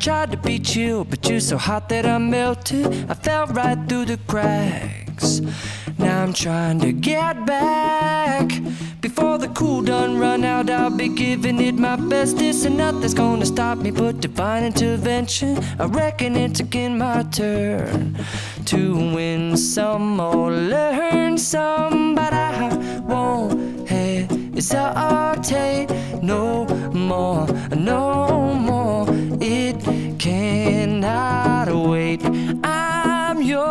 tried to beat you, but you're so hot that I melted. I fell right through the cracks. Now I'm trying to get back. Before be giving it my best. This and nothing's gonna stop me but divine intervention. I reckon it's again my turn to win some or learn some, but I won't hesitate no more, no more. It cannot wait. I'm yours.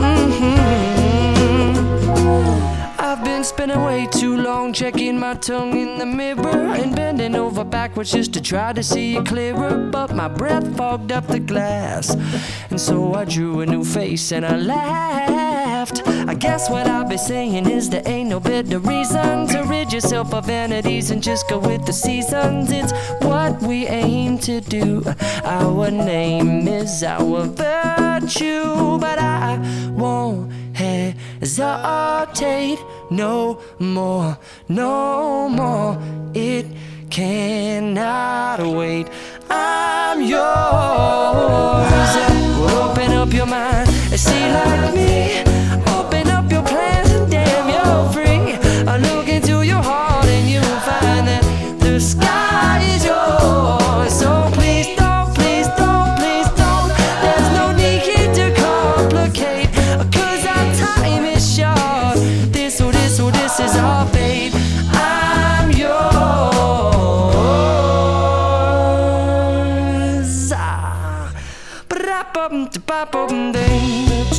Mhm. I've been spending way too long checking my tongue in the mirror and bending over backwards just to try to see it clearer. But my breath fogged up the glass, and so I drew a new face and I laughed. I guess what I'll be saying is there ain't no better reason to rid yourself of vanities and just go with the seasons. It's what we aim to do. Our name is our virtue, but I won't hesitate no more, no more. It cannot wait. I'm yours. bop, da bop, ding.